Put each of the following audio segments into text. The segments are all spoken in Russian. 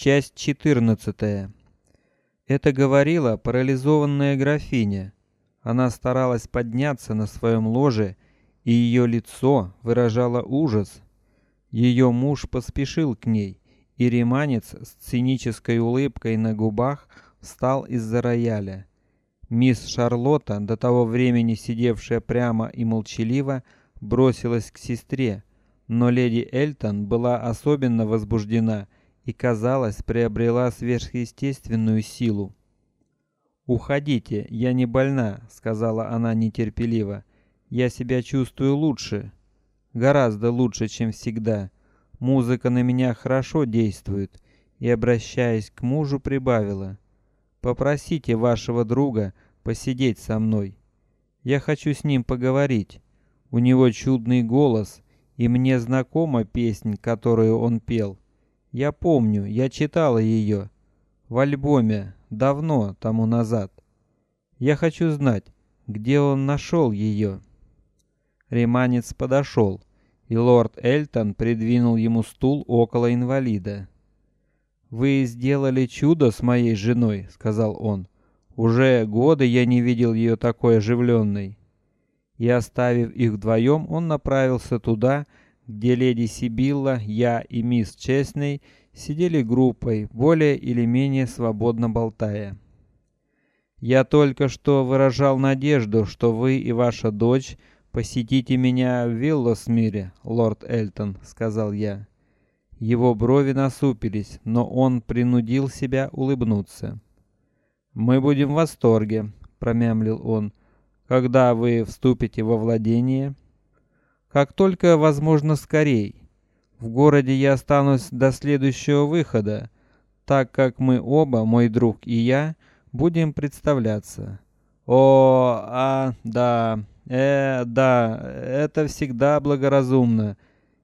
Часть 14. Это говорила парализованная графиня. Она старалась подняться на своем ложе, и ее лицо выражало ужас. Ее муж поспешил к ней, и риманец с цинической улыбкой на губах встал из-за рояля. Мисс Шарлотта, до того времени сидевшая прямо и молчаливо, бросилась к сестре, но леди Эльтон была особенно возбуждена и, казалось, приобрела сверхъестественную силу. Уходите, я не больна, сказала она нетерпеливо. Я себя чувствую лучше, гораздо лучше, чем всегда. Музыка на меня хорошо действует. И обращаясь к мужу, прибавила: Попросите вашего друга посидеть со мной. Я хочу с ним поговорить. У него чудный голос, и мне знакома песнь, которую он пел. Я помню, я читала ее в альбоме давно тому назад. Я хочу знать, где он нашел ее. Риманец подошел, и лорд Эльтон придвинул ему стул около инвалида. Вы сделали чудо с моей женой, сказал он. Уже годы я не видел ее такой оживленной. И оставив их вдвоем, он направился туда, где леди Сибилла, я и мисс Честней сидели группой, более или менее свободно болтая. Я только что выражал надежду, что вы и ваша дочь посетите меня в Виллосмире, лорд Эльтон, сказал я. Его брови насупились, но он принудил себя улыбнуться. Мы будем в восторге, промямлил он. Когда вы вступите во владение? Как только возможно скорей. В городе я останусь до следующего выхода, так как мы оба, мой друг и я, будем представляться. О, а, да, э, да, это всегда благоразумно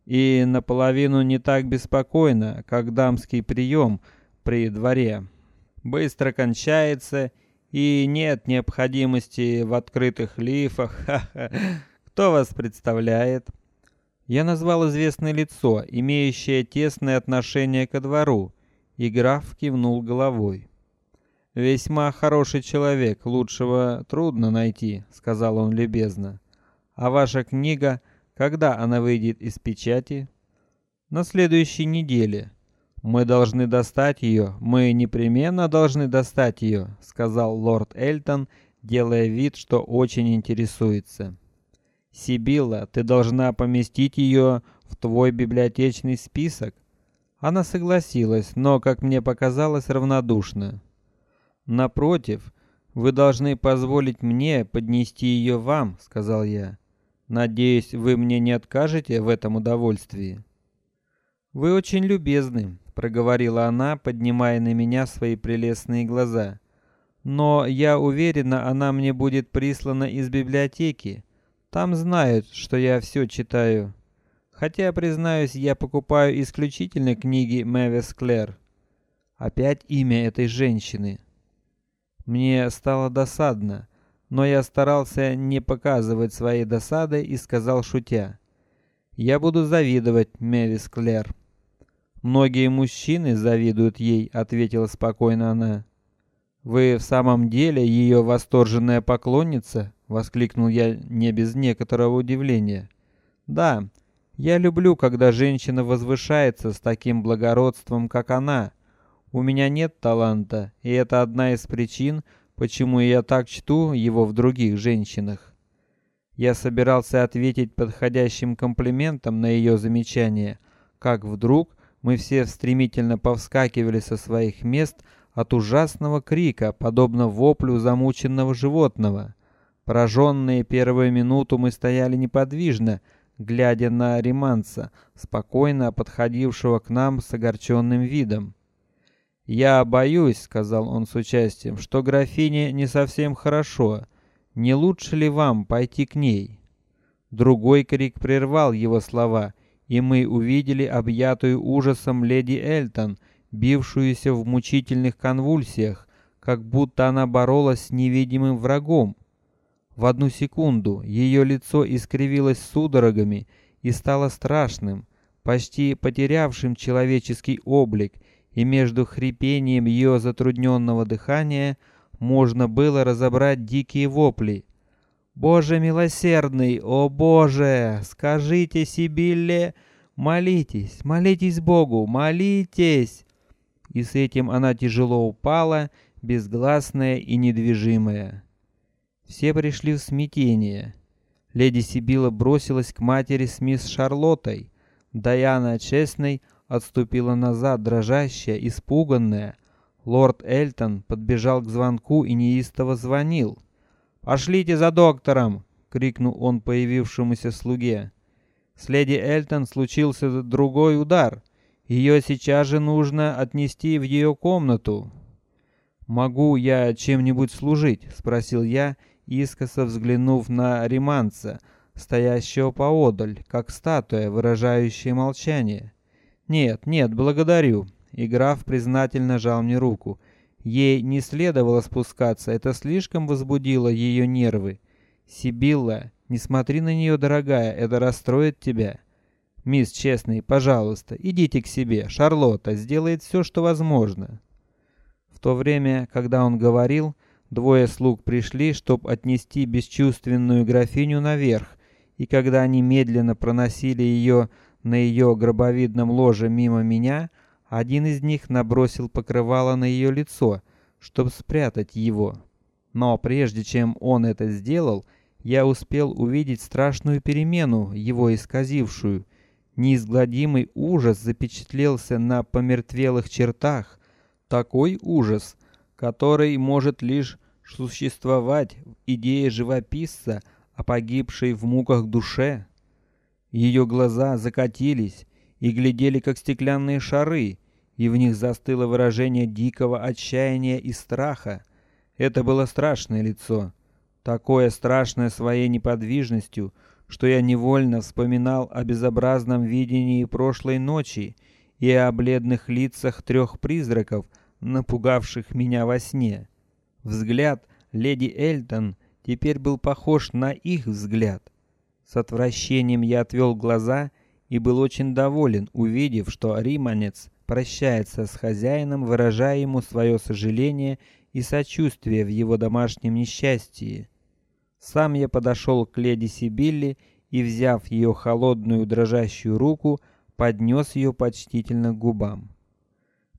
и наполовину не так беспокойно, как дамский прием при дворе. Быстро кончается и нет необходимости в открытых лифах. Кто вас представляет? Я назвал известное лицо, имеющее тесное отношение ко двору, и граф кивнул головой. Весьма хороший человек, лучшего трудно найти, сказал он любезно. А ваша книга, когда она выйдет из печати? На следующей неделе. Мы должны достать ее, мы непременно должны достать ее, сказал лорд Эльтон, делая вид, что очень интересуется. Сибилла, ты должна поместить ее в твой библиотечный список. Она согласилась, но, как мне показалось, равнодушно. Напротив, вы должны позволить мне поднести ее вам, сказал я. Надеюсь, вы мне не откажете в этом удовольствии. Вы очень любезны, проговорила она, поднимая на меня свои прелестные глаза. Но я уверена, она мне будет прислана из библиотеки. Там знают, что я все читаю. Хотя, признаюсь, я покупаю исключительно книги Мэвис Клэр. Опять имя этой женщины. Мне стало досадно, но я старался не показывать своей досады и сказал шутя: "Я буду завидовать Мэвис Клэр". Многие мужчины завидуют ей, ответила спокойно она. Вы в самом деле ее восторженная поклонница? Воскликнул я не без некоторого удивления. Да, я люблю, когда женщина возвышается с таким благородством, как она. У меня нет таланта, и это одна из причин, почему я так чту его в других женщинах. Я собирался ответить подходящим комплиментом на ее замечание, как вдруг мы все стремительно повскакивали со своих мест от ужасного крика, подобно воплю замученного животного. Пораженные первую минуту мы стояли неподвижно, глядя на Риманца, спокойно подходившего к нам с огорченным видом. Я боюсь, сказал он с участием, что графине не совсем хорошо. Не лучше ли вам пойти к ней? Другой крик прервал его слова, и мы увидели объятую ужасом леди Эльтон, бившуюся в мучительных конвульсиях, как будто она боролась с невидимым врагом. В одну секунду ее лицо искривилось судорогами и стало страшным, почти потерявшим человеческий облик, и между хрипением ее затрудненного дыхания можно было разобрать дикие вопли. Боже милосердный, о Боже, скажите Сибилле, молитесь, молитесь Богу, молитесь. И с этим она тяжело упала, безгласная и недвижимая. Все пришли в смятение. Леди Сибила бросилась к матери с мисс Шарлоттой. Даяна честной отступила назад, дрожащая, испуганная. Лорд Эльтон подбежал к звонку и неистово звонил. Пошлите за доктором! крикнул он появившемуся слуге. С леди Эльтон случился другой удар. Ее сейчас же нужно отнести в ее комнату. Могу я чем-нибудь служить? – спросил я, искоса взглянув на Риманца, стоящего поодаль, как статуя, выражающая молчание. Нет, нет, благодарю. И граф признательно жал мне руку. Ей не следовало спускаться, это слишком возбудило ее нервы. Сибилла, не смотри на нее, дорогая, это расстроит тебя. Мисс Честный, пожалуйста, идите к себе. Шарлотта сделает все, что возможно. В то время, когда он говорил, двое слуг пришли, чтобы отнести бесчувственную графиню наверх, и когда они медленно проносили ее на ее гробовидном ложе мимо меня, один из них набросил покрывало на ее лицо, чтобы спрятать его. Но прежде чем он это сделал, я успел увидеть страшную перемену, его исказившую. Неизгладимый ужас запечатлелся на помертвелых чертах, такой ужас, который может лишь существовать в идее живописца о погибшей в муках душе. Ее глаза закатились и глядели как стеклянные шары, и в них застыло выражение дикого отчаяния и страха. Это было страшное лицо, такое страшное своей неподвижностью, что я невольно вспоминал о безобразном видении прошлой ночи и о бледных лицах трех призраков, напугавших меня во сне. Взгляд леди Эльтон теперь был похож на их взгляд. С отвращением я отвел глаза и был очень доволен, увидев, что риманец прощается с хозяином, выражая ему свое сожаление и сочувствие в его домашнем несчастье. Сам я подошел к леди Сибилли и, взяв ее холодную дрожащую руку, поднес ее почтительно к губам.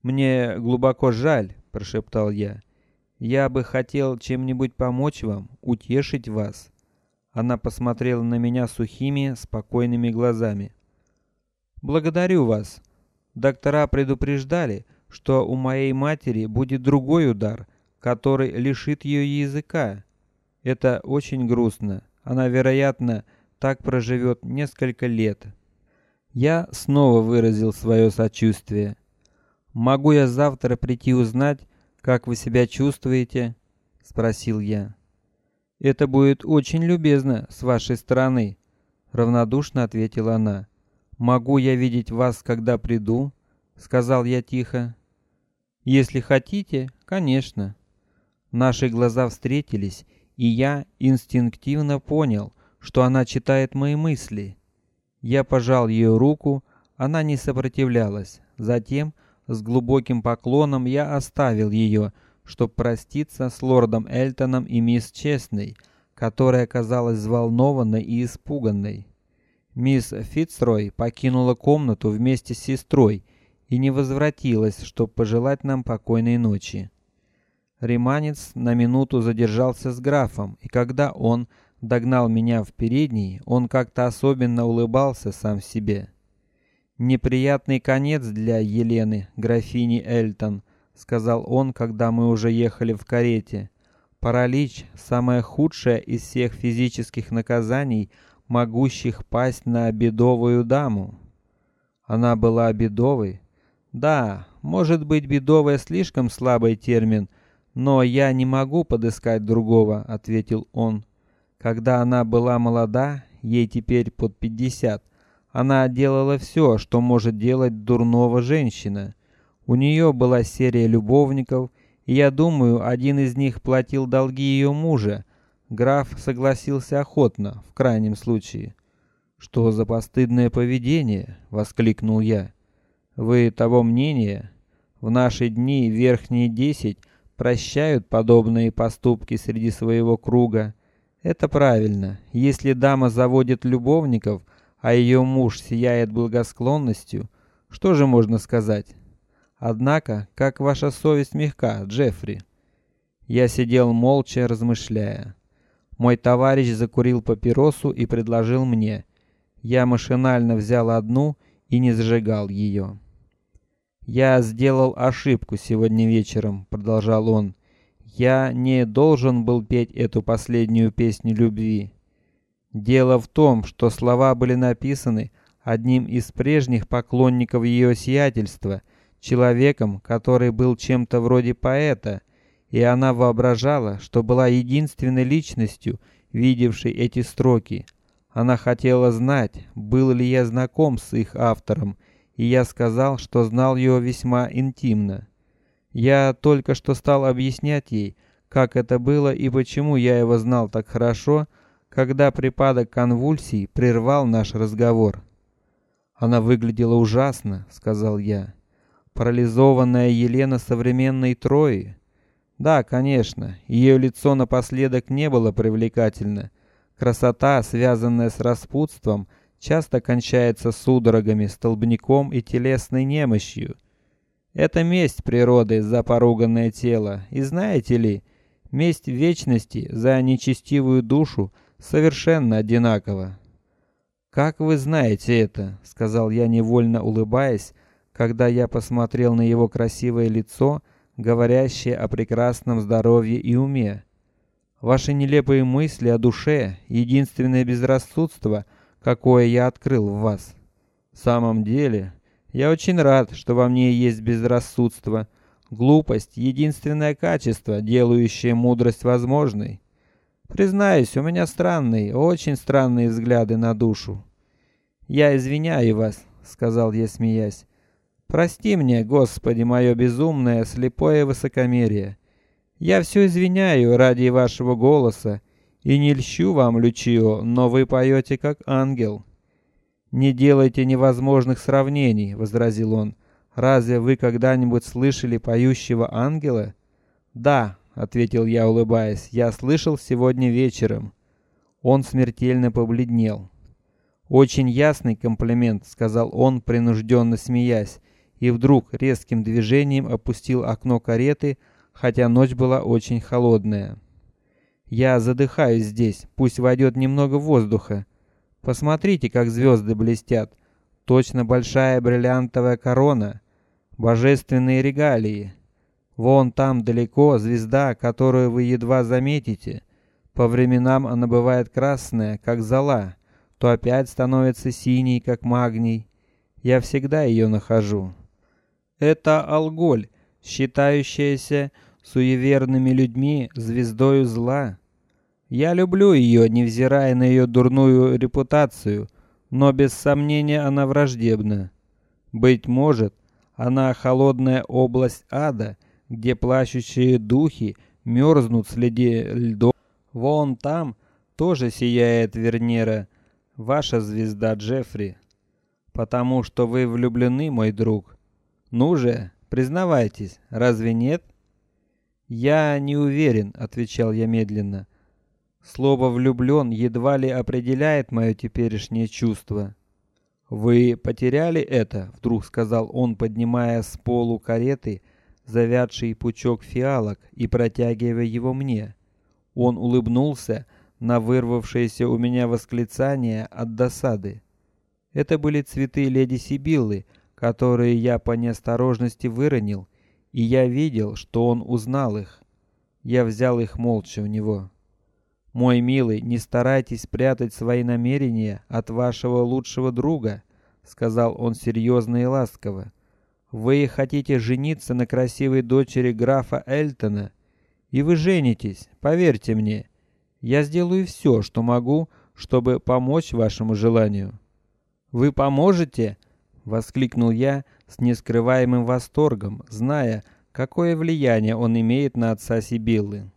Мне глубоко жаль, прошептал я. Я бы хотел чем-нибудь помочь вам, утешить вас. Она посмотрела на меня сухими, спокойными глазами. Благодарю вас, Доктора предупреждали, что у моей матери будет другой удар, который лишит ее языка. Это очень грустно. Она, вероятно, так проживет несколько лет. Я снова выразил свое сочувствие. Могу я завтра прийти узнать, как вы себя чувствуете? – спросил я. Это будет очень любезно с вашей стороны, равнодушно ответила она. Могу я видеть вас, когда приду? сказал я тихо. Если хотите, конечно. Наши глаза встретились, и я инстинктивно понял, что она читает мои мысли. Я пожал ее руку, она не сопротивлялась. Затем, с глубоким поклоном, я оставил ее, чтобы проститься с лордом Эльтоном и мисс Честной, которая казалась взволнованной и испуганной. Мисс Фицрой покинула комнату вместе с сестрой и не возвратилась, чтобы пожелать нам покойной ночи. Риманец на минуту задержался с графом, и когда он догнал меня в передней, он как-то особенно улыбался сам себе. Неприятный конец для Елены, графини Эльтон, сказал он, когда мы уже ехали в карете. Паралич самое худшее из всех физических наказаний, могущих пасть на бедовую даму. Она была бедовой. Да, может быть, бедовая слишком слабый термин, но я не могу подыскать другого, ответил он. Когда она была молода, ей теперь под пятьдесят, она делала все, что может делать дурного женщина. У нее была серия любовников, и я думаю, один из них платил долги ее мужа, Граф согласился охотно, в крайнем случае. Что за постыдное поведение, воскликнул я. Вы того мнения? В наши дни верхние десять прощают подобные поступки среди своего круга. Это правильно. Если дама заводит любовников, а ее муж сияет благосклонностью, что же можно сказать? Однако, как ваша совесть мягка, Джеффри. Я сидел молча, размышляя. Мой товарищ закурил папиросу и предложил мне. Я машинально взял одну и не зажигал ее. Я сделал ошибку сегодня вечером, продолжал он. Я не должен был петь эту последнюю песню любви. Дело в том, что слова были написаны одним из прежних поклонников ее сиятельства, человеком, который был чем-то вроде поэта, и она воображала, что была единственной личностью, видевшей эти строки. Она хотела знать, был ли я знаком с их автором, и я сказал, что знал его весьма интимно. Я только что стал объяснять ей, как это было и почему я его знал так хорошо, когда припадок конвульсий прервал наш разговор. Она выглядела ужасно, сказал я. Парализованная Елена современной Трои. Да, конечно, ее лицо напоследок не было привлекательно. Красота, связанная с распутством, часто кончается судорогами, столбняком и телесной немощью. Это месть природы за поруганное тело, и знаете ли, месть вечности за нечестивую душу совершенно одинакова. Как вы знаете это, сказал я невольно улыбаясь, когда я посмотрел на его красивое лицо, говорящее о прекрасном здоровье и уме. Ваши нелепые мысли о душе, единственное безрассудство, какое я открыл в вас. В самом деле, я очень рад, что во мне есть безрассудство. Глупость единственное качество, делающее мудрость возможной. Признаюсь, у меня странные, очень странные взгляды на душу. Я извиняю вас, сказал я, смеясь. Прости мне, Господи, мое безумное, слепое высокомерие. Я все извиняю ради вашего голоса и не льщу вам, Лючио, но вы поете как ангел. Не делайте невозможных сравнений, возразил он. Разве вы когда-нибудь слышали поющего ангела? Да, ответил я, улыбаясь. Я слышал сегодня вечером. Он смертельно побледнел. Очень ясный комплимент, сказал он, принужденно смеясь, и вдруг резким движением опустил окно кареты, хотя ночь была очень холодная. Я задыхаюсь здесь, пусть войдет немного воздуха. Посмотрите, как звезды блестят, точно большая бриллиантовая корона, божественные регалии. Вон там далеко звезда, которую вы едва заметите. По временам она бывает красная, как зола, то опять становится синей, как магний. Я всегда ее нахожу. Это алголь, считающаяся суеверными людьми звездою зла. Я люблю ее, невзирая на ее дурную репутацию, но без сомнения она враждебна. Быть может, она холодная область ада, где плачущие духи мерзнут среди льдов. Вон там тоже сияет Вернера, ваша звезда Джеффри, потому что вы влюблены, мой друг. Ну же, признавайтесь, разве нет? Я не уверен, отвечал я медленно. Слово влюблен едва ли определяет мое теперешнее чувство. Вы потеряли это, вдруг сказал он, поднимая с полу кареты завядший пучок фиалок и протягивая его мне. Он улыбнулся на вырвавшееся у меня восклицание от досады. Это были цветы леди Сибиллы, которые я по неосторожности выронил и я видел, что он узнал их. Я взял их молча у него. Мой милый, не старайтесь прятать свои намерения от вашего лучшего друга, сказал он серьезно и ласково. Вы хотите жениться на красивой дочери графа Эльтона, и вы женитесь, поверьте мне. Я сделаю все, что могу, чтобы помочь вашему желанию. Вы поможете? воскликнул я с нескрываемым восторгом, зная, какое влияние он имеет на отца Сибиллы.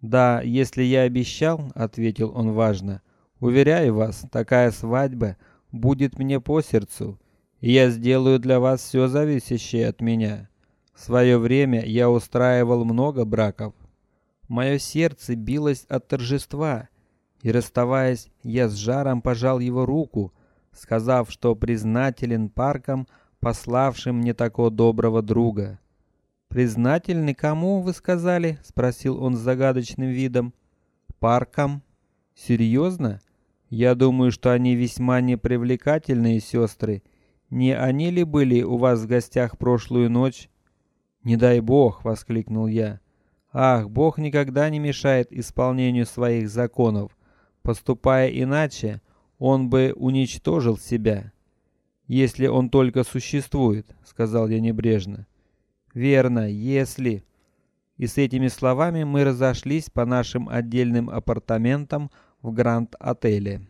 Да, если я обещал, ответил он важно, уверяю вас, такая свадьба будет мне по сердцу, я сделаю для вас все зависящее от меня. В свое время я устраивал много браков. Мое сердце билось от торжества, и расставаясь, я с жаром пожал его руку, сказав, что признателен паркам, пославшим мне такого доброго друга. Признательны кому, вы сказали? – спросил он с загадочным видом. Паркам. Серьезно? Я думаю, что они весьма непривлекательные сестры. Не они ли были у вас в гостях прошлую ночь? Не дай бог, воскликнул я. Ах, Бог никогда не мешает исполнению своих законов. Поступая иначе, он бы уничтожил себя. Если он только существует, сказал я небрежно. Верно, если. И с этими словами мы разошлись по нашим отдельным апартаментам в Гранд-отеле.